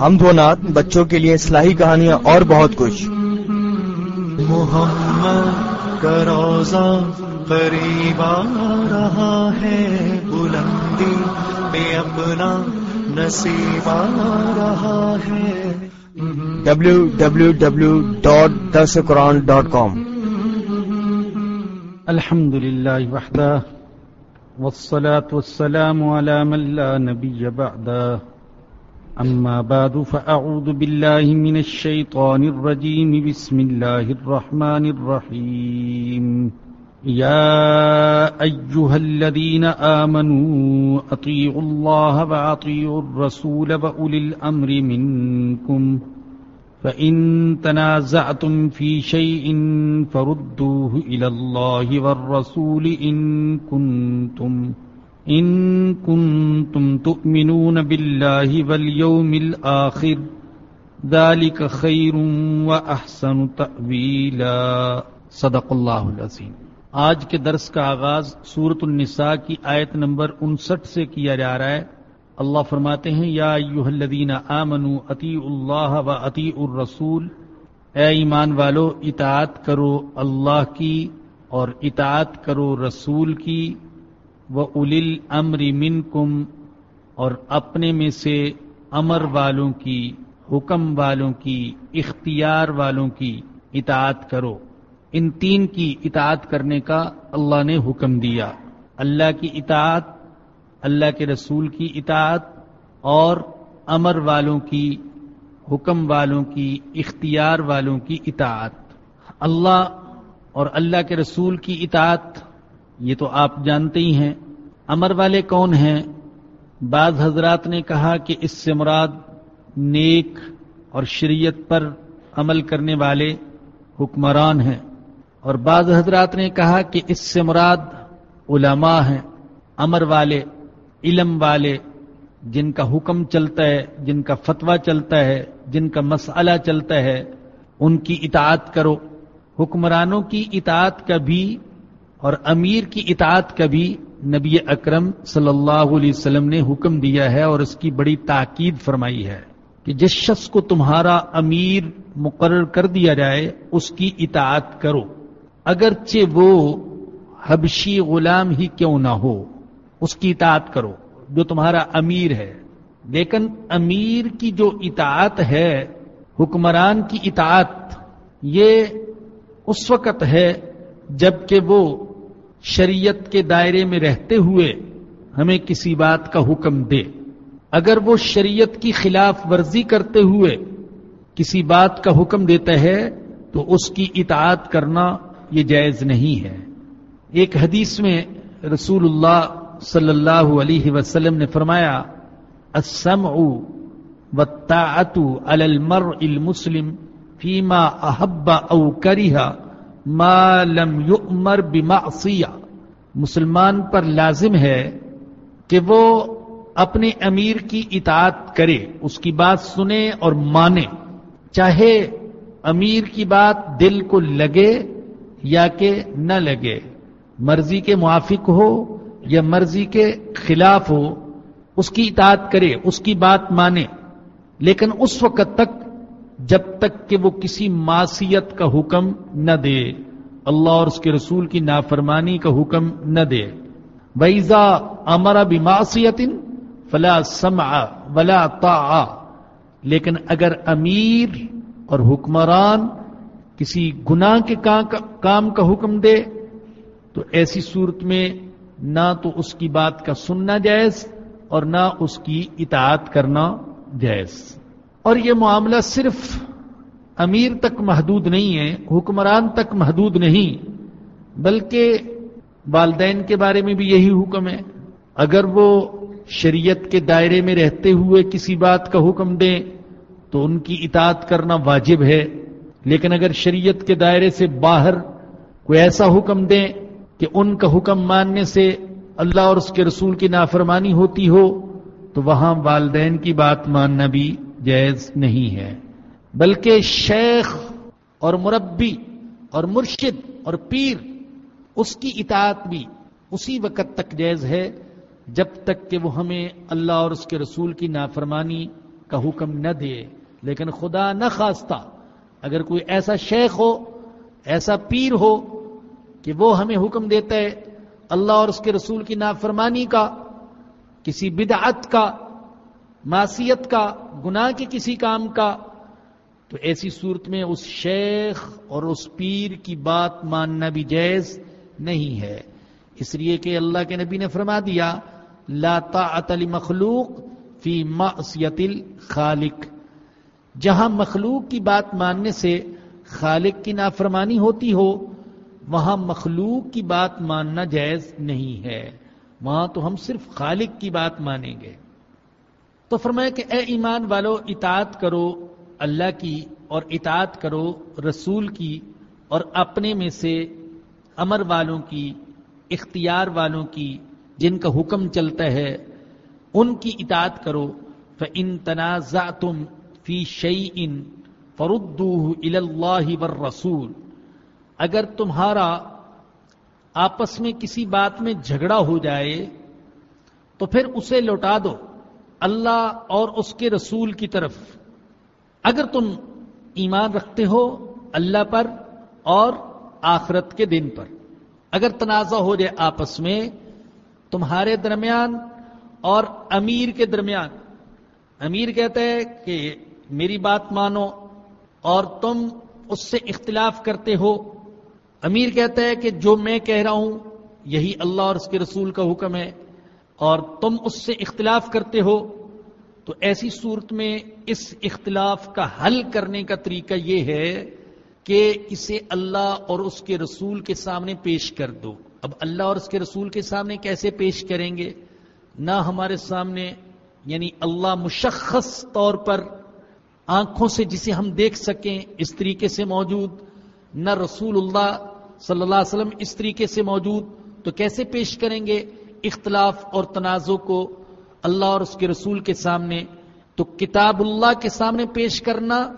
ہم دو نات بچوں کے لیے اصلاحی کہانیاں اور بہت کچھ۔ محمد کا روزہ قریب آ رہا ہے بلندی پہ اپنا نصیب آ رہا ہے۔ ڈبلو ڈبلو ڈبلو ڈاٹ درس قرآن ڈاٹ کام الحمد للہ وحدہ والصلاة والسلام على من لا نبي بعده أما بعد فأعوذ بالله من الشيطان الرجيم بسم الله الرحمن الرحيم يا أيها الذين آمنوا أطيعوا الله وأطيعوا الرسول وأولي الأمر منكم فإن تنازعتم في شيء فردوه إلى الله والرسول إن كنتم إن كنتم تؤمنون بالله واليوم الآخر، ذلك خير وأحسن تأويلا. صدق الله العظيم آج کے درس کا آغاز سورت النساء کی آیت نمبر انسٹھ سے کیا جا رہا ہے۔ اللہ فرماتے ہیں، یا الذین آمنوا اتی اللہ و اتی الرسول۔ اے ایمان والو، اطاعت کرو اللہ کی اور اطاعت کرو رسول کی۔ و الیل امر منکم اور اپنے میں سے امر والوں کی، حکم والوں کی، اختیار والوں کی اطاعت کرو۔ ان تین کی اطاعت کرنے کا اللہ نے حکم دیا۔ اللہ کی اطاعت، اللہ کے رسول کی اطاعت اور امر والوں کی، حکم والوں کی، اختیار والوں کی اطاعت۔ اللہ اور اللہ کے رسول کی اطاعت۔ یہ تو آپ جانتے ہی ہیں۔ امر والے کون ہیں؟ بعض حضرات نے کہا کہ اس سے مراد نیک اور شریعت پر عمل کرنے والے حکمران ہیں۔ اور بعض حضرات نے کہا کہ اس سے مراد علماء ہیں۔ امر والے، علم والے، جن کا حکم چلتا ہے، جن کا فتویٰ چلتا ہے، جن کا مسئلہ چلتا ہے، ان کی اطاعت کرو۔ حکمرانوں کی اطاعت کا بھی اور امیر کی اطاعت کا بھی نبی اکرم صلی اللہ علیہ وسلم نے حکم دیا ہے اور اس کی بڑی تاکید فرمائی ہے کہ جس شخص کو تمہارا امیر مقرر کر دیا جائے، اس کی اطاعت کرو۔ اگرچہ وہ حبشی غلام ہی کیوں نہ ہو، اس کی اطاعت کرو جو تمہارا امیر ہے۔ لیکن امیر کی جو اطاعت ہے، حکمران کی اطاعت، یہ اس وقت ہے جبکہ وہ شریعت کے دائرے میں رہتے ہوئے ہمیں کسی بات کا حکم دے۔ اگر وہ شریعت کی خلاف ورزی کرتے ہوئے کسی بات کا حکم دیتا ہے، تو اس کی اطاعت کرنا یہ جائز نہیں ہے۔ ایک حدیث میں رسول اللہ صلی اللہ علیہ وسلم نے فرمایا، السمع والطاعت علی المرء المسلم فیما احب او کریہ ما لم یؤمر بمعصیہ مسلمان پر لازم ہے کہ وہ اپنے امیر کی اطاعت کرے، اس کی بات سنے اور مانے۔ چاہے امیر کی بات دل کو لگے یا کہ نہ لگے، مرضی کے موافق ہو یا مرضی کے خلاف ہو، اس کی اطاعت کرے، اس کی بات مانے۔ لیکن اس وقت تک جب تک کہ وہ کسی معصیت کا حکم نہ دے اللہ اور اس کے رسول کی نافرمانی کا حکم نہ دے ویزا امرا بماسیت فلا سمع ولا طاع لیکن اگر امیر اور حکمران کسی گناہ کے کام کا حکم دے تو ایسی صورت میں نہ تو اس کی بات کا سننا جائز اور نہ اس کی اطاعت کرنا جائز۔ اور یہ معاملہ صرف امیر تک محدود نہیں ہے، حکمران تک محدود نہیں، بلکہ والدین کے بارے میں بھی یہی حکم ہے۔ اگر وہ شریعت کے دائرے میں رہتے ہوئے کسی بات کا حکم دیں تو ان کی اطاعت کرنا واجب ہے۔ لیکن اگر شریعت کے دائرے سے باہر کوئی ایسا حکم دیں کہ ان کا حکم ماننے سے اللہ اور اس کے رسول کی نافرمانی ہوتی ہو، تو وہاں والدین کی بات ماننا بھی جائز نہیں ہے۔ بلکہ شیخ اور مربی اور مرشد اور پیر اس کی اطاعت بھی اسی وقت تک جائز ہے جب تک کہ وہ ہمیں اللہ اور اس کے رسول کی نافرمانی کا حکم نہ دے۔ لیکن خدا نہ خواستہ اگر کوئی ایسا شیخ ہو، ایسا پیر ہو کہ وہ ہمیں حکم دیتا ہے اللہ اور اس کے رسول کی نافرمانی کا، کسی بدعت کا معصیت کا، گناہ کے کسی کام کا، تو ایسی صورت میں اس شیخ اور اس پیر کی بات ماننا بھی جائز نہیں ہے۔ اس لیے کہ اللہ کے نبی نے فرما دیا، لا طاعت مخلوق فی معصیت الخالق۔ جہاں مخلوق کی بات ماننے سے خالق کی نافرمانی ہوتی ہو، وہاں مخلوق کی بات ماننا جائز نہیں ہے۔ وہاں تو ہم صرف خالق کی بات مانیں گے۔ تو فرمایا کہ اے ایمان والو، اطاعت کرو اللہ کی اور اطاعت کرو رسول کی اور اپنے میں سے امر والوں کی، اختیار والوں کی جن کا حکم چلتا ہے، ان کی اطاعت کرو۔ ان تنازع تم فی شعی ان فردو اللہ رسول اگر تمہارا آپس میں کسی بات میں جھگڑا ہو جائے، تو پھر اسے لوٹا دو۔ اللہ اور اس کے رسول کی طرف۔ اگر تم ایمان رکھتے ہو اللہ پر اور آخرت کے دن پر۔ اگر تنازع ہو جائے آپس میں، تمہارے درمیان اور امیر کے درمیان۔ امیر کہتے ہیں کہ میری بات مانو اور تم اس سے اختلاف کرتے ہو۔ امیر کہتا ہے کہ جو میں کہہ رہا ہوں، یہی اللہ اور اس کے رسول کا حکم ہے۔ اور تم اس سے اختلاف کرتے ہو، تو ایسی صورت میں اس اختلاف کا حل کرنے کا طریقہ یہ ہے کہ اسے اللہ اور اس کے رسول کے سامنے پیش کر دو۔ اب اللہ اور اس کے رسول کے سامنے کیسے پیش کریں گے؟ نہ ہمارے سامنے یعنی اللہ مشخص طور پر آنکھوں سے جسے ہم دیکھ سکیں اس طریقے سے موجود، نہ رسول اللہ صلی اللہ علیہ وسلم اس طریقے سے موجود، تو کیسے پیش کریں گے؟ اختلاف اور تنازع کو اللہ اور اس کے رسول کے سامنے، تو کتاب اللہ کے سامنے پیش کرنا،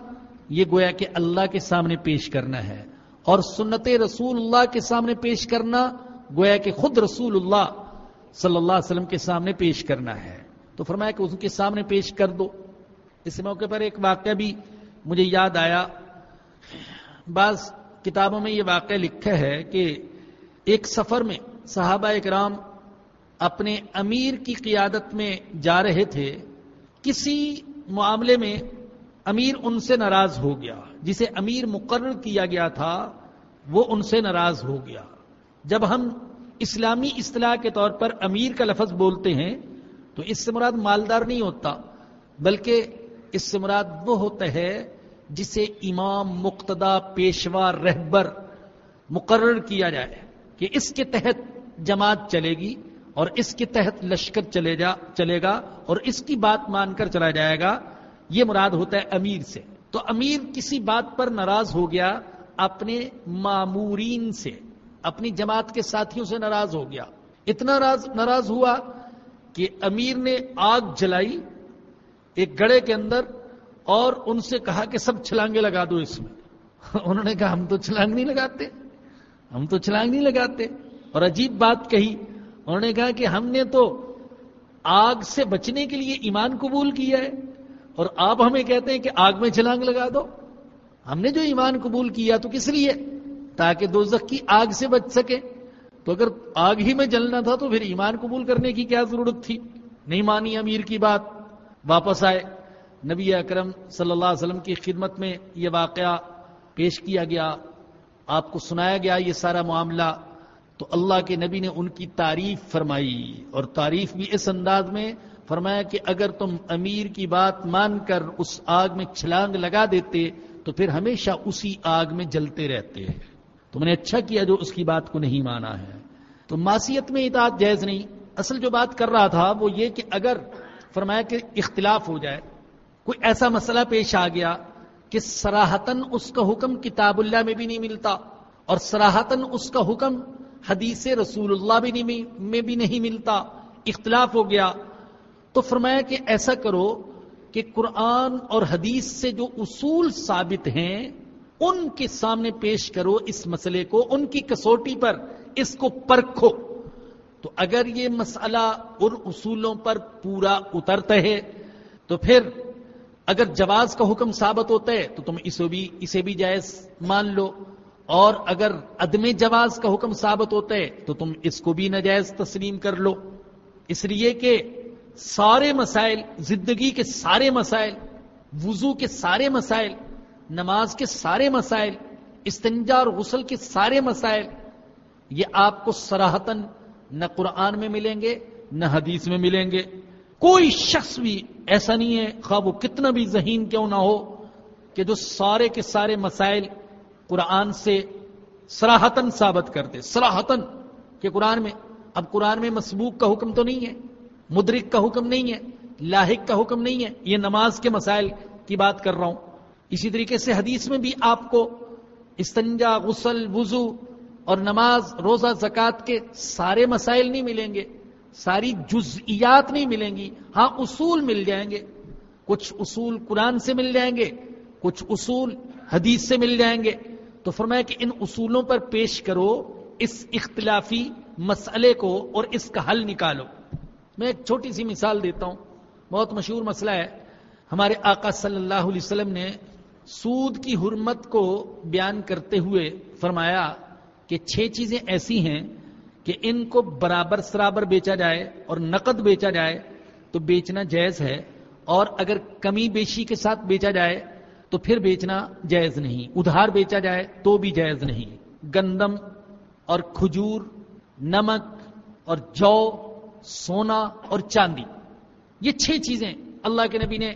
یہ گویا کہ اللہ کے سامنے پیش کرنا ہے۔ اور سنت رسول اللہ کے سامنے پیش کرنا، گویا کہ خود رسول اللہ صلی اللہ علیہ وسلم کے سامنے پیش کرنا ہے۔ تو فرمایا کہ اس کے سامنے پیش کر دو۔ اس موقع پر ایک واقعہ بھی مجھے یاد آیا۔ بعض کتابوں میں یہ واقعہ لکھا ہے کہ ایک سفر میں صحابہ اکرام اپنے امیر کی قیادت میں جا رہے تھے، کسی معاملے میں امیر ان سے ناراض ہو گیا۔ جسے امیر مقرر کیا گیا تھا، وہ ان سے ناراض ہو گیا۔ جب ہم اسلامی اصطلاح کے طور پر امیر کا لفظ بولتے ہیں، تو اس سے مراد مالدار نہیں ہوتا، بلکہ اس سے مراد وہ ہوتا ہے جسے امام مقتدا پیشوا رہبر مقرر کیا جائے کہ اس کے تحت جماعت چلے گی۔ اور اس کے تحت لشکر چلے جا چلے گا اور اس کی بات مان کر چلا جائے گا۔ یہ مراد ہوتا ہے امیر سے۔ تو امیر کسی بات پر ناراض ہو گیا، اپنے معمورین سے، اپنی جماعت کے ساتھیوں سے ناراض ہو گیا۔ اتنا ناراض ہوا کہ امیر نے آگ جلائی ایک گڑے کے اندر اور ان سے کہا کہ سب چھلانگے لگا دو اس میں۔ انہوں نے کہا، ہم تو چھلانگ نہیں لگاتے۔ ہم تو چھلانگ نہیں لگاتے۔ اور عجیب بات کہی انہوں نے کہا کہ ہم نے تو آگ سے بچنے کے لیے ایمان قبول کیا ہے اور آپ ہمیں کہتے ہیں کہ آگ میں چھلانگ لگا دو۔ ہم نے جو ایمان قبول کیا تو کس لیے؟ تاکہ دو کی آگ سے بچ سکے۔ تو اگر آگ ہی میں جلنا تھا تو پھر ایمان قبول کرنے کی کیا ضرورت تھی؟ نہیں مانی امیر کی بات۔ واپس آئے۔ نبی اکرم صلی اللہ علیہ وسلم کی خدمت میں یہ واقعہ پیش کیا گیا۔ آپ کو سنایا گیا یہ سارا معاملہ۔ تو اللہ کے نبی نے ان کی تعریف فرمائی اور تعریف بھی اس انداز میں فرمایا کہ اگر تم امیر کی بات مان کر اس آگ میں چھلانگ لگا دیتے تو پھر ہمیشہ اسی آگ میں جلتے رہتے۔ تم نے اچھا کیا جو اس کی بات کو نہیں مانا ہے۔ تو معصیت میں اطاعت جائز نہیں۔ اصل جو بات کر رہا تھا وہ یہ کہ اگر فرمایا کہ اختلاف ہو جائے، کوئی ایسا مسئلہ پیش آ گیا کہ سراہتن اس کا حکم کتاب اللہ میں بھی نہیں ملتا اور سراہتن اس کا حکم حدیث رسول اللہ بھی نہیں میں بھی نہیں ملتا، اختلاف ہو گیا۔ تو فرمایا کہ ایسا کرو کہ قرآن اور حدیث سے جو اصول ثابت ہیں، ان کے سامنے پیش کرو اس مسئلے کو، ان کی کسوٹی پر، اس کو پرکھو۔ تو اگر یہ مسئلہ ان اصولوں پر پورا اترتا ہے، تو پھر اگر جواز کا حکم ثابت ہوتا ہے، تو تم اسے بھی اسے بھی جائز مان لو۔ اور اگر عدم جواز کا حکم ثابت ہوتا ہے تو تم اس کو بھی ناجائز تسلیم کر لو۔ اس لیے کہ سارے مسائل، زندگی کے سارے مسائل، وضو کے سارے مسائل، نماز کے سارے مسائل، استنجا اور غسل کے سارے مسائل، یہ آپ کو سراہتن نہ قرآن میں ملیں گے، نہ حدیث میں ملیں گے۔ کوئی شخص بھی ایسا نہیں ہے خواب وہ کتنا بھی ذہین کیوں نہ ہو، کہ جو سارے کے سارے مسائل قرآن سے سراہتن ثابت کرتے سراہتن کہ قرآن میں، اب قرآن میں مسبوق کا حکم تو نہیں ہے، مدرک کا حکم نہیں ہے، لاحق کا حکم نہیں ہے، یہ نماز کے مسائل کی بات کر رہا ہوں۔ اسی طریقے سے حدیث میں بھی آپ کو استنجا، غسل، وضو اور نماز، روزہ زکات کے سارے مسائل نہیں ملیں گے، ساری جزئیات نہیں ملیں گی۔ ہاں اصول مل جائیں گے، کچھ اصول قرآن سے مل جائیں گے، کچھ اصول حدیث سے مل جائیں گے۔ تو فرمایا کہ ان اصولوں پر پیش کرو، اس اختلافی مسئلے کو اور اس کا حل نکالو۔ میں ایک چھوٹی سی مثال دیتا ہوں۔ بہت مشہور مسئلہ ہے۔ ہمارے آقا صلی اللہ علیہ وسلم نے سود کی حرمت کو بیان کرتے ہوئے فرمایا کہ چھ چیزیں ایسی ہیں کہ ان کو برابر سرابر بیچا جائے اور نقد بیچا جائے تو بیچنا جائز ہے اور اگر کمی بیشی کے ساتھ بیچا جائے تو پھر بیچنا جائز نہیں۔ ادھار بیچا جائے تو بھی جائز نہیں۔ گندم اور کھجور، نمک اور جو، سونا اور چاندی۔ یہ چھ چیزیں اللہ کے نبی نے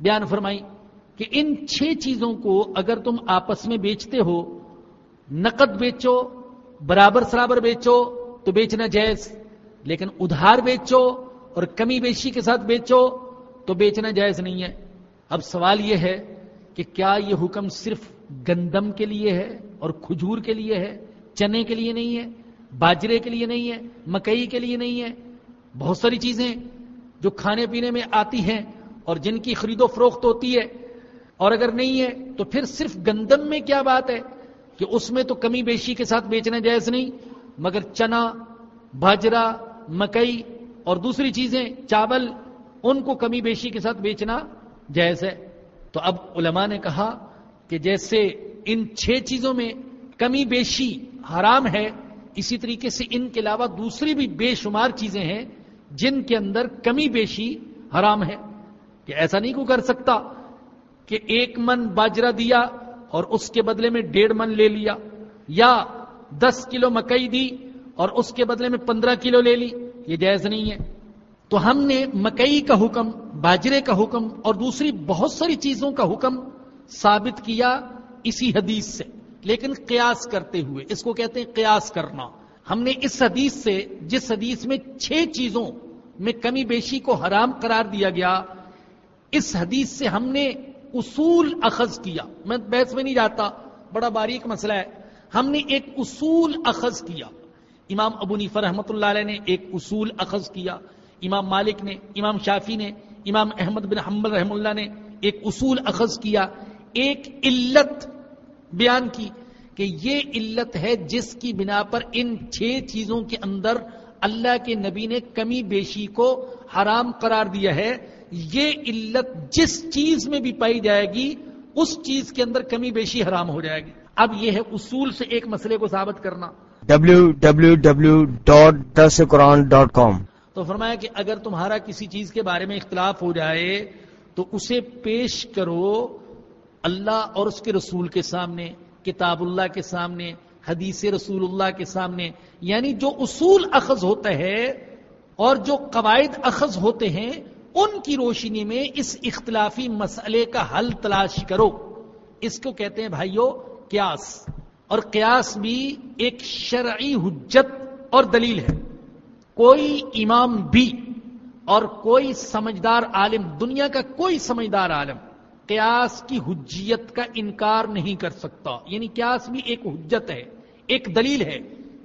بیان فرمائی کہ ان چھ چیزوں کو اگر تم آپس میں بیچتے ہو، نقد بیچو، برابر سرابر بیچو تو بیچنا جائز۔ لیکن ادھار بیچو اور کمی بیشی کے ساتھ بیچو تو بیچنا جائز نہیں ہے۔ اب سوال یہ ہے کہ کیا یہ حکم صرف گندم کے لیے ہے اور کھجور کے لیے ہے؟ چنے کے لیے نہیں ہے، باجرے کے لیے نہیں ہے، مکئی کے لیے نہیں ہے؟ بہت ساری چیزیں جو کھانے پینے میں آتی ہیں اور جن کی خرید و فروخت ہوتی ہے اور اگر نہیں ہے تو پھر صرف گندم میں کیا بات ہے؟ کہ اس میں تو کمی بیشی کے ساتھ بیچنا جائز نہیں، مگر چنا باجرا مکئی اور دوسری چیزیں، چاول، ان کو کمی بیشی کے ساتھ بیچنا جائز ہے۔ تو اب علماء نے کہا کہ جیسے ان چھ چیزوں میں کمی بیشی حرام ہے، اسی طریقے سے ان کے علاوہ دوسری بھی بے شمار چیزیں ہیں جن کے اندر کمی بیشی حرام ہے۔ کہ ایسا نہیں کو کر سکتا کہ ایک من باجرا دیا اور اس کے بدلے میں ڈیڑھ من لے لیا، یا دس کلو مکئی دی اور اس کے بدلے میں پندرہ کلو لے لی، یہ جائز نہیں ہے۔ تو ہم نے مکئی کا حکم، باجرے کا حکم اور دوسری بہت ساری چیزوں کا حکم ثابت کیا اسی حدیث سے۔ لیکن قیاس کرتے ہوئے، اس کو کہتے ہیں قیاس کرنا۔ ہم نے اس حدیث سے، جس حدیث میں چھ چیزوں میں کمی بیشی کو حرام قرار دیا گیا، اس حدیث سے ہم نے اصول اخذ کیا۔ میں بحث میں نہیں جاتا، بڑا باریک مسئلہ ہے۔ ہم نے ایک اصول اخذ کیا۔ امام ابو نیفر رحمۃ اللہ علیہ نے ایک اصول اخذ کیا۔ امام مالک نے، امام شافی نے، امام احمد بن حمبل رحم اللہ نے ایک اصول اخذ کیا، ایک علت بیان کی کہ یہ علت ہے جس کی بنا پر ان چھ چیزوں کے اندر اللہ کے نبی نے کمی بیشی کو حرام قرار دیا ہے۔ یہ علت جس چیز میں بھی پائی جائے گی، اس چیز کے اندر کمی بیشی حرام ہو جائے گی۔ اب یہ ہے اصول سے ایک مسئلے کو ثابت کرنا۔ www.dasquran.com تو فرمایا کہ اگر تمہارا کسی چیز کے بارے میں اختلاف ہو جائے تو اسے پیش کرو اللہ اور اس کے رسول کے سامنے، کتاب اللہ کے سامنے، حدیث رسول اللہ کے سامنے۔ یعنی جو اصول اخذ ہوتا ہے اور جو قواعد اخذ ہوتے ہیں، ان کی روشنی میں اس اختلافی مسئلے کا حل تلاش کرو۔ اس کو کہتے ہیں بھائیو، قیاس۔ اور قیاس بھی ایک شرعی حجت اور دلیل ہے۔ کوئی امام بھی اور کوئی سمجھدار عالم، دنیا کا کوئی سمجھدار عالم قیاس کی حجیت کا انکار نہیں کر سکتا۔ یعنی قیاس بھی ایک حجت ہے، ایک دلیل ہے،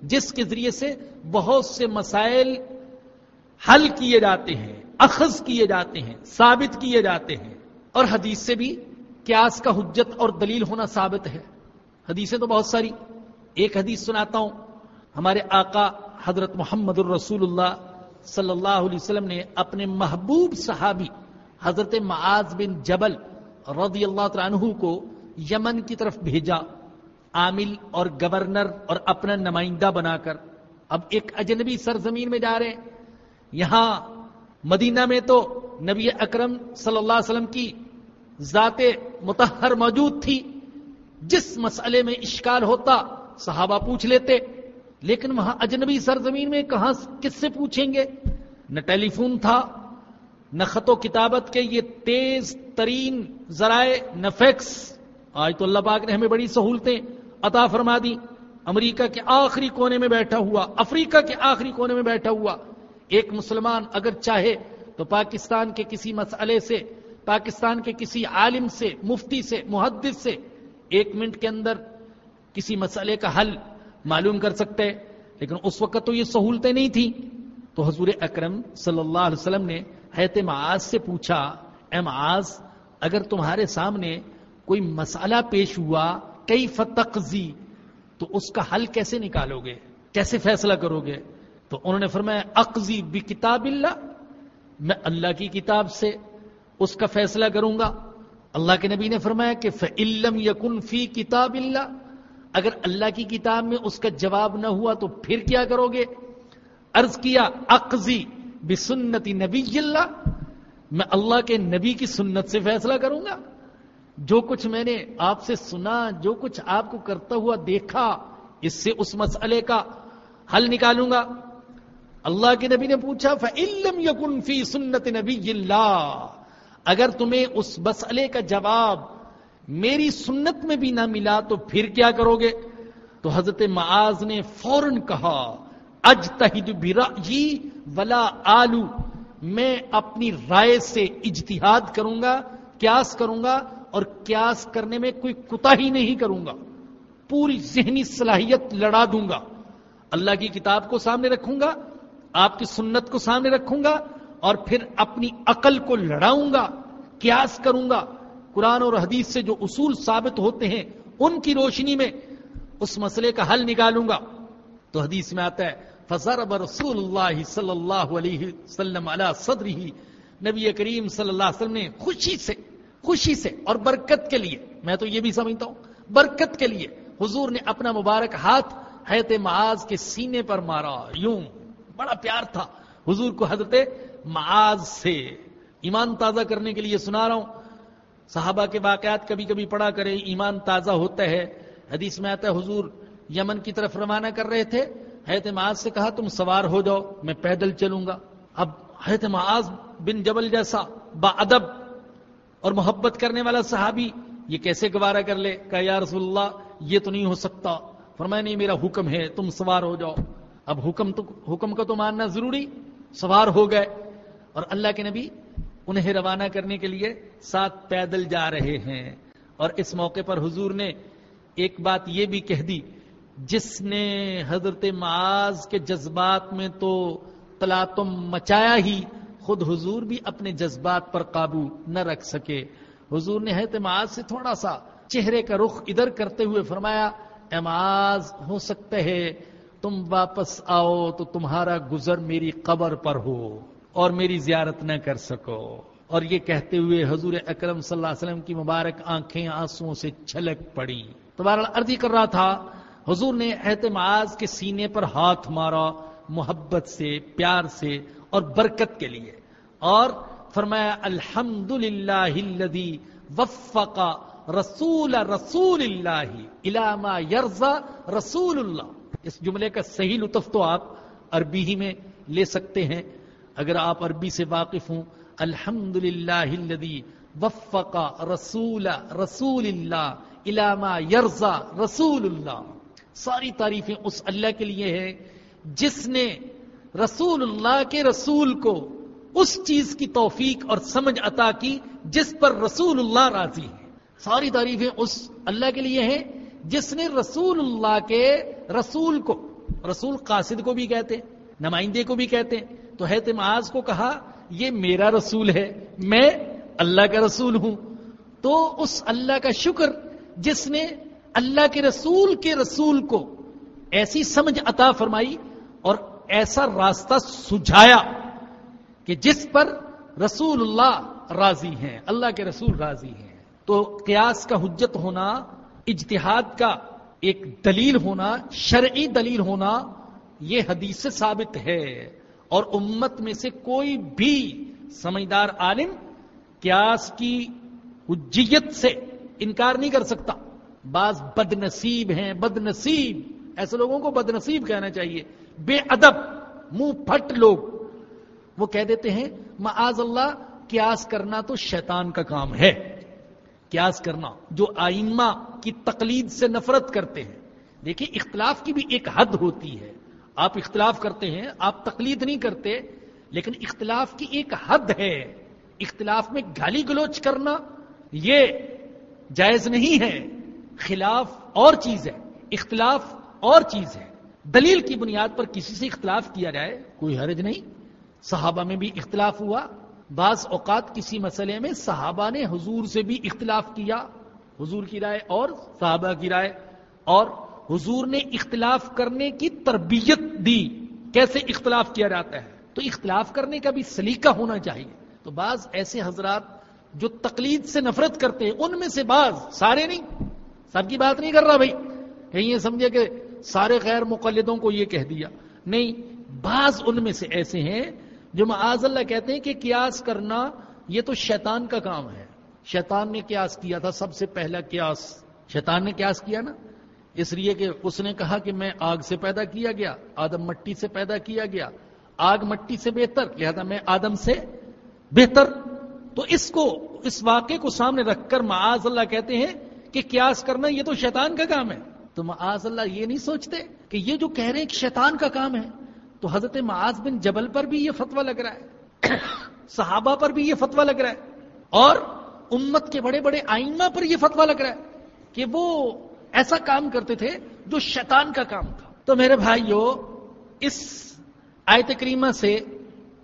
جس کے ذریعے سے بہت سے مسائل حل کیے جاتے ہیں، اخذ کیے جاتے ہیں، ثابت کیے جاتے ہیں۔ اور حدیث سے بھی قیاس کا حجت اور دلیل ہونا ثابت ہے۔ حدیثیں تو بہت ساری، ایک حدیث سناتا ہوں، ہمارے آقا حضرت محمد الرسول اللہ صلی اللہ علیہ وسلم نے اپنے محبوب صحابی حضرت معاذ بن جبل رضی اللہ عنہ کو یمن کی طرف بھیجا، عامل اور گورنر اور اپنا نمائندہ بنا کر۔ اب ایک اجنبی سرزمین میں جا رہے ہیں۔ یہاں مدینہ میں تو نبی اکرم صلی اللہ علیہ وسلم کی ذات متحر موجود تھی۔ جس مسئلے میں اشکال ہوتا، صحابہ پوچھ لیتے۔ لیکن وہاں اجنبی سرزمین میں کہاں کس سے پوچھیں گے؟ نہ ٹیلی فون تھا، نہ خط و کتابت کے یہ تیز ترین ذرائع، نہ فیکس۔ آج تو اللہ پاک نے ہمیں بڑی سہولتیں عطا فرما دی امریکہ کے آخری کونے میں بیٹھا ہوا، افریقہ کے آخری کونے میں بیٹھا ہوا۔ ایک مسلمان اگر چاہے تو پاکستان کے کسی مسئلے سے، پاکستان کے کسی عالم سے، مفتی سے، محدث سے ایک منٹ کے اندر کسی مسئلے کا حل معلوم کر سکتے، لیکن اس وقت تو یہ سہولتیں نہیں تھیں۔ تو حضور اکرم صلی اللہ علیہ وسلم نے حیت معاذ سے پوچھا، اے معاذ، اگر تمہارے سامنے کوئی مسئلہ پیش ہوا کئی فتقزی تو اس کا حل کیسے نکالو گے کیسے فیصلہ کرو گے تو انہوں نے فرمایا اقزی بھی کتاب اللہ، میں اللہ کی کتاب سے اس کا فیصلہ کروں گا۔ اللہ کے نبی نے فرمایا کہ فعلم یقن فی کتاب اللہ اگر اللہ کی کتاب میں اس کا جواب نہ ہوا تو پھر کیا کرو گے؟ عرض کیا اقزی بسنتی نبی اللہ، میں اللہ کے نبی کی سنت سے فیصلہ کروں گا۔ جو کچھ میں نے آپ سے سنا، جو کچھ آپ کو کرتا ہوا دیکھا، اس سے اس مسئلے کا حل نکالوں گا۔ اللہ کے نبی نے پوچھا فعلم یقن فی سنت نبی اللہ اگر تمہیں اس مسئلے کا جواب میری سنت میں بھی نہ ملا تو پھر کیا کرو گے؟ تو حضرت معاذ نے فوراً کہا اج تحید جی ولا آلو میں اپنی رائے سے اجتہاد کروں گا کیاس کروں گا، اور کیاس کرنے میں کوئی کتا ہی نہیں کروں گا۔ پوری ذہنی صلاحیت لڑا دوں گا۔ اللہ کی کتاب کو سامنے رکھوں گا، آپ کی سنت کو سامنے رکھوں گا، اور پھر اپنی عقل کو لڑاؤں گا کیاس کروں گا۔ قرآن اور حدیث سے جو اصول ثابت ہوتے ہیں، ان کی روشنی میں اس مسئلے کا حل نکالوں گا۔ تو حدیث میں آتا ہے فضر رسول اللہ صلی اللہ علیہ وسلم علی صدری نبی کریم صلی اللہ علیہ وسلم نے خوشی سے خوشی سے اور برکت کے لیے، میں تو یہ بھی سمجھتا ہوں، برکت کے لیے حضور نے اپنا مبارک ہاتھ حیت معاذ کے سینے پر مارا۔ یوں، بڑا پیار تھا۔ حضور کو حضرت معاذ سے ایمان تازہ کرنے کے لیے سنا رہا ہوں۔ صحابہ کے واقعات کبھی کبھی پڑھا کرے ایمان تازہ ہوتا ہے۔ حدیث میں آتا ہے، حضور یمن کی طرف روانہ کر رہے تھے۔ حیرت معاذ سے کہا، تم سوار ہو جاؤ، میں پیدل چلوں گا۔ اب حیرت معاذ بن جبل جیسا با ادب اور محبت کرنے والا صحابی یہ کیسے گوارا کر لے؟ کہ یا رسول اللہ، یہ تو نہیں ہو سکتا۔ فرمایا، نہیں، میرا حکم ہے، تم سوار ہو جاؤ۔ اب حکم تو، حکم کا تو ماننا ضروری، سوار ہو گئے۔ اور اللہ کے نبی انہیں روانہ کرنے کے لیے ساتھ پیدل جا رہے ہیں۔ اور اس موقع پر حضور نے ایک بات یہ بھی کہہ دی، جس نے حضرت معاذ کے جذبات میں تو تلاتم مچایا ہی، خود حضور بھی اپنے جذبات پر قابو نہ رکھ سکے۔ حضور نے حضرت معاذ سے تھوڑا سا چہرے کا رخ ادھر کرتے ہوئے فرمایا، اے معاذ، ہو سکتے ہے تم واپس آؤ تو تمہارا گزر میری قبر پر ہو۔ اور میری زیارت نہ کر سکو۔ اور یہ کہتے ہوئے حضور اکرم صلی اللہ علیہ وسلم کی مبارک آنکھیں آنسو سے چھلک پڑی تو بہرحال عرضی کر رہا تھا، حضور نے معاذ کے سینے پر ہاتھ مارا محبت سے، پیار سے اور برکت کے لیے۔ اور فرمایا الحمد للہ وفق رسول رسول اللہ علامہ یرزا رسول اللہ۔ اس جملے کا صحیح لطف تو آپ عربی ہی میں لے سکتے ہیں۔ اگر آپ عربی سے واقف ہوں الحمد للہ وفق رسول رسول اللہ علامہ یرزا رسول اللہ۔ ساری تعریفیں اس اللہ کے لیے ہیں جس نے رسول اللہ کے رسول کو اس چیز کی توفیق اور سمجھ عطا کی جس پر رسول اللہ راضی ہے ساری تعریفیں اس اللہ کے لیے ہیں جس نے رسول اللہ کے رسول کو، رسول قاصد کو بھی کہتے ہیں، نمائندے کو بھی کہتے ہیں تو ہے معاذ کو کہا، یہ میرا رسول ہے، میں اللہ کا رسول ہوں۔ تو اس اللہ کا شکر جس نے اللہ کے رسول کے رسول کو ایسی سمجھ عطا فرمائی اور ایسا راستہ سجھایا کہ جس پر رسول اللہ راضی ہیں، اللہ کے رسول راضی ہیں۔ تو قیاس کا حجت ہونا، اجتہاد کا ایک دلیل ہونا، شرعی دلیل ہونا، یہ حدیث سے ثابت ہے۔ اور امت میں سے کوئی بھی سمجھدار عالم قیاس کی حجیت سے انکار نہیں کر سکتا۔ بعض بد نصیب ہیں بد نصیب ایسے لوگوں کو بد نصیب کہنا چاہیے۔ بے ادب، منہ پھٹ لوگ۔ وہ کہہ دیتے ہیں، معاذ اللہ، قیاس کرنا تو شیطان کا کام ہے۔ قیاس کرنا جو آئمہ کی تقلید سے نفرت کرتے ہیں۔ دیکھیں اختلاف کی بھی ایک حد ہوتی ہے۔ آپ اختلاف کرتے ہیں، آپ تقلید نہیں کرتے، لیکن اختلاف کی ایک حد ہے۔ اختلاف میں گالی گلوچ کرنا یہ جائز نہیں ہے۔ خلاف اور چیز ہے۔ اختلاف اور چیز ہے۔ دلیل کی بنیاد پر کسی سے اختلاف کیا جائے کوئی حرج نہیں۔ صحابہ میں بھی اختلاف ہوا۔ بعض اوقات کسی مسئلے میں صحابہ نے حضور سے بھی اختلاف کیا۔ حضور کی رائے اور صحابہ کی رائے اور حضور نے اختلاف کرنے کی تربیت دی۔ کیسے اختلاف کیا جاتا ہے؟ تو اختلاف کرنے کا بھی سلیقہ ہونا چاہیے۔ تو بعض ایسے حضرات جو تقلید سے نفرت کرتے ہیں، ان میں سے بعض، سارے نہیں۔ سب کی بات نہیں کر رہا بھائی۔ کہیں یہ سمجھے کہ سارے غیر مقلدوں کو یہ کہہ دیا۔ نہیں، بعض ان میں سے ایسے ہیں جو معاذ اللہ کہتے ہیں کہ قیاس کرنا یہ تو شیطان کا کام ہے۔ شیطان نے قیاس کیا تھا، سب سے پہلا قیاس۔ شیطان نے قیاس کیا نا؟ اس لیے کہ اس نے کہا کہ میں آگ سے پیدا کیا گیا، آدم مٹی سے پیدا کیا گیا۔ آگ مٹی سے بہتر، لہذا میں آدم سے بہتر۔ تو اس کو، اس واقعے کو سامنے رکھ کر معاذ اللہ کہتے ہیں کہ قیاس کرنا یہ تو شیطان کا کام ہے۔ تو معاذ اللہ یہ نہیں سوچتے کہ یہ جو کہہ رہے ہیں کہ شیطان کا کام ہے، تو حضرت معاذ بن جبل پر بھی یہ فتوا لگ رہا ہے، صحابہ پر بھی یہ فتوا لگ رہا ہے، اور امت کے بڑے بڑے آئمہ پر یہ فتوا لگ رہا ہے کہ وہ ایسا کام کرتے تھے جو شیطان کا کام تھا۔ تو میرے بھائیو، اس آیت کریمہ سے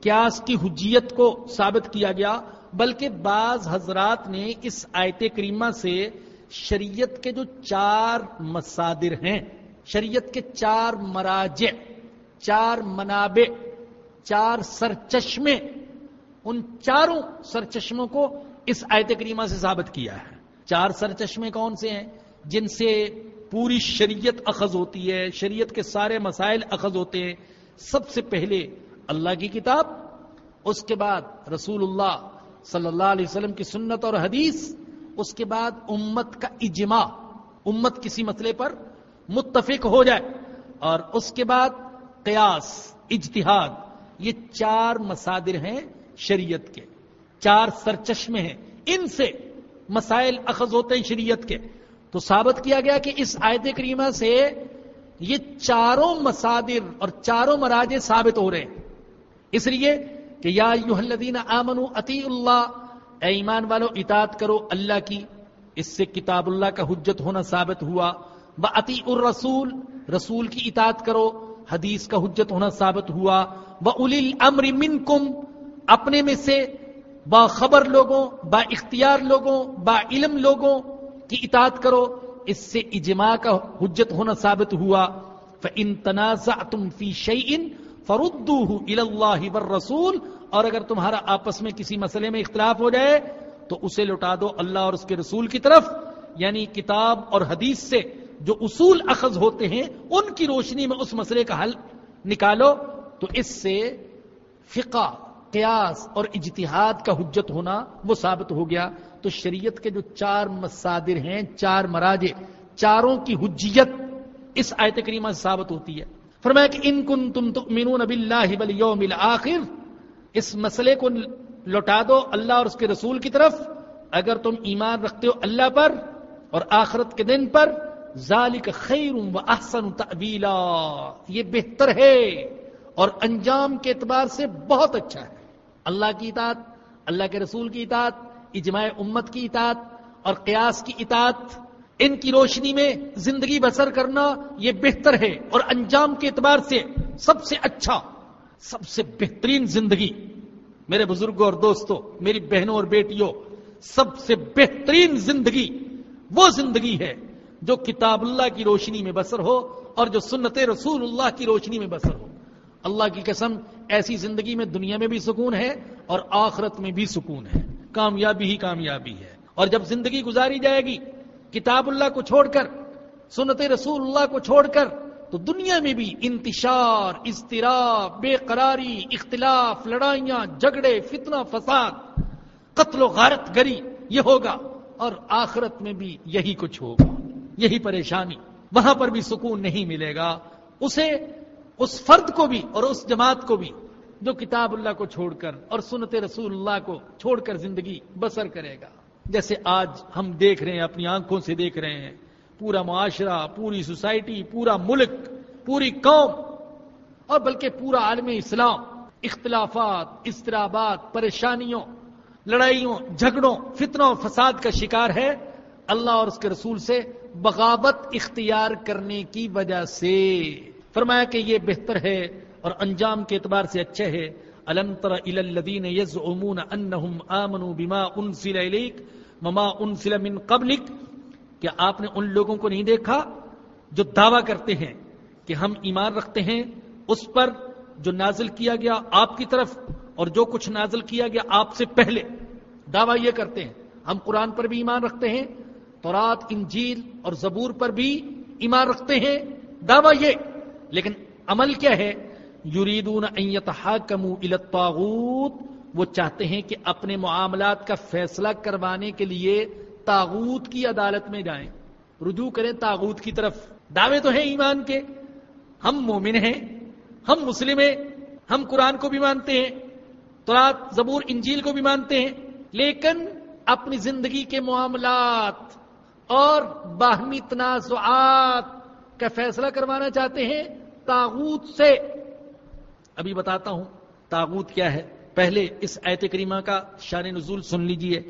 کیاس کی حجیت کو ثابت کیا گیا، بلکہ بعض حضرات نے اس آیت کریمہ سے شریعت کے جو چار مسادر ہیں، شریعت کے چار مراجع، چار منابع، چار سرچشمے، ان چاروں سرچشموں کو اس آیت کریمہ سے ثابت کیا ہے۔ چار سرچشمے کون سے ہیں؟ جن سے پوری شریعت اخذ ہوتی ہے، شریعت کے سارے مسائل اخذ ہوتے ہیں۔ سب سے پہلے اللہ کی کتاب، اس کے بعد رسول اللہ صلی اللہ علیہ وسلم کی سنت اور حدیث، اس کے بعد امت کا اجماع۔ امت کسی مسئلے پر متفق ہو جائے۔ اور اس کے بعد قیاس، اجتہاد۔ یہ چار مسادر ہیں شریعت کے۔ چار سرچشمے ہیں۔ ان سے مسائل اخذ ہوتے ہیں شریعت کے۔ تو ثابت کیا گیا کہ اس آیت کریمہ سے یہ چاروں مسادر اور چاروں مراجے ثابت ہو رہے ہیں۔ اس لیے کہ یا الذین آمنوا اتی اللہ، اے ایمان والو، اطاعت کرو اللہ کی۔ اس سے کتاب اللہ کا حجت ہونا ثابت ہوا۔ وہ اتی الرسول، رسول کی اطاعت کرو۔ حدیث کا حجت ہونا ثابت ہوا۔ وہ الی امر من اپنے میں سے با خبر لوگوں، با اختیار لوگوں، با علم لوگوں کی اطاعت کرو، اس سے اجماع کا حجت ہونا ثابت ہوا۔ ان تنازع تم فی شعین فردو اللہ رسول اور اگر تمہارا آپس میں کسی مسئلے میں اختلاف ہو جائے، تو اسے لوٹا دو اللہ اور اس کے رسول کی طرف۔ یعنی کتاب اور حدیث سے جو اصول اخذ ہوتے ہیں، ان کی روشنی میں اس مسئلے کا حل نکالو۔ تو اس سے فقہ، قیاس اور اجتہاد کا حجت ہونا وہ ثابت ہو گیا۔ تو شریعت کے جو چار مسادر ہیں، چار مراجے چاروں کی حجیت اس آیت کریمہ سے ثابت ہوتی ہے۔ فرمایا کہ ان کن تم تؤمنون باللہ والیوم الاخر، اس مسئلے کو لوٹا دو اللہ اور اس کے رسول کی طرف۔ اگر تم ایمان رکھتے ہو اللہ پر اور آخرت کے دن پر، ذالک خیر و احسن تعویلا یہ بہتر ہے اور انجام کے اعتبار سے بہت اچھا ہے۔ اللہ کی اطاعت، اللہ کے رسول کی اطاعت اجماع امت کی اطاعت اور قیاس کی اطاعت، ان کی روشنی میں زندگی بسر کرنا یہ بہتر ہے اور انجام کے اعتبار سے سب سے اچھا سب سے بہترین زندگی۔ میرے بزرگوں اور دوستوں، میری بہنوں اور بیٹیوں، سب سے بہترین زندگی وہ زندگی ہے جو کتاب اللہ کی روشنی میں بسر ہو اور جو سنت رسول اللہ کی روشنی میں بسر ہو۔ اللہ کی قسم، ایسی زندگی میں دنیا میں بھی سکون ہے اور آخرت میں بھی سکون ہے۔ کامیابی ہی کامیابی ہے۔ اور جب زندگی گزاری جائے گی، کتاب اللہ کو چھوڑ کر، سنت رسول اللہ کو چھوڑ کر، تو دنیا میں بھی انتشار، اضطراب، بے قراری، اختلاف، لڑائیاں، جھگڑے، فتنہ، فساد، قتل و غارت، گری، یہ ہوگا۔ اور آخرت میں بھی یہی کچھ ہوگا۔ یہی پریشانی۔ وہاں پر بھی سکون نہیں ملے گا۔ اسے، اس فرد کو بھی اور اس جماعت کو بھی جو کتاب اللہ کو چھوڑ کر اور سنت رسول اللہ کو چھوڑ کر زندگی بسر کرے گا۔ جیسے آج ہم دیکھ رہے ہیں، اپنی آنکھوں سے دیکھ رہے ہیں۔ پورا معاشرہ، پوری سوسائٹی، پورا ملک، پوری قوم اور بلکہ پورا عالم اسلام۔ اختلافات استرابات پریشانیوں، لڑائیوں، جھگڑوں، فتنوں، فساد کا شکار ہے۔ اللہ اور اس کے رسول سے بغاوت اختیار کرنے کی وجہ سے۔ فرمایا کہ یہ بہتر ہے اور انجام کے اعتبار سے اچھے ہے الم تر الذین یزعمون انہم آمنوا بما انزل الیک وما انزل من قبلک، کیا آپ نے ان لوگوں کو نہیں دیکھا جو دعویٰ کرتے ہیں کہ ہم ایمان رکھتے ہیں؟ اس پر جو نازل کیا گیا آپ کی طرف اور جو کچھ نازل کیا گیا آپ سے پہلے دعویٰ یہ کرتے ہیں۔ ہم قرآن پر بھی ایمان رکھتے ہیں، تورات، انجیل اور زبور پر بھی ایمان رکھتے ہیں۔ دعویٰ یہ، لیکن عمل کیا ہے؟ یریدون ان یتحاکموا الی الطاغوت، وہ چاہتے ہیں کہ اپنے معاملات کا فیصلہ کروانے کے لیے تاغوت کی عدالت میں جائیں۔ رجوع کریں تاغوت کی طرف۔ دعوے تو ہیں ایمان کے۔ ہم مومن ہیں، ہم مسلم ہیں، ہم قرآن کو بھی مانتے ہیں، تورات، زبور، انجیل کو بھی مانتے ہیں، لیکن اپنی زندگی کے معاملات اور باہمی تنازعات کا فیصلہ کروانا چاہتے ہیں تاغوت سے۔ ابھی بتاتا ہوں تاغوت کیا ہے۔ پہلے اس ایت کریمہ کا شان نزول سن لیجیے۔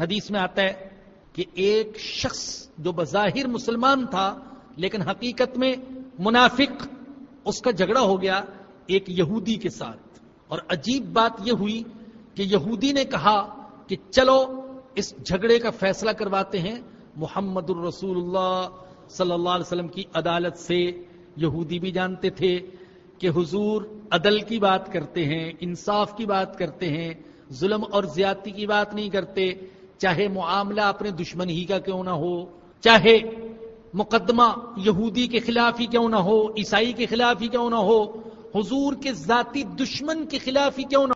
حدیث میں آتا ہے کہ ایک شخص جو بظاہر مسلمان تھا، لیکن حقیقت میں منافق، اس کا جھگڑا ہو گیا ایک یہودی کے ساتھ۔ اور عجیب بات یہ ہوئی کہ یہودی نے کہا کہ چلو اس جھگڑے کا فیصلہ کرواتے ہیں۔ محمد الرسول اللہ صلی اللہ علیہ وسلم کی عدالت سے یہودی بھی جانتے تھے کہ حضور عدل کی بات کرتے ہیں، انصاف کی بات کرتے ہیں، ظلم اور زیادتی کی بات نہیں کرتے، چاہے معاملہ اپنے دشمن ہی کا کیوں نہ ہو، چاہے مقدمہ یہودی کے خلاف ہی کیوں نہ ہو، عیسائی کے خلاف ہی کیوں نہ ہو، حضور کے ذاتی دشمن کے خلاف ہی کیوں نہ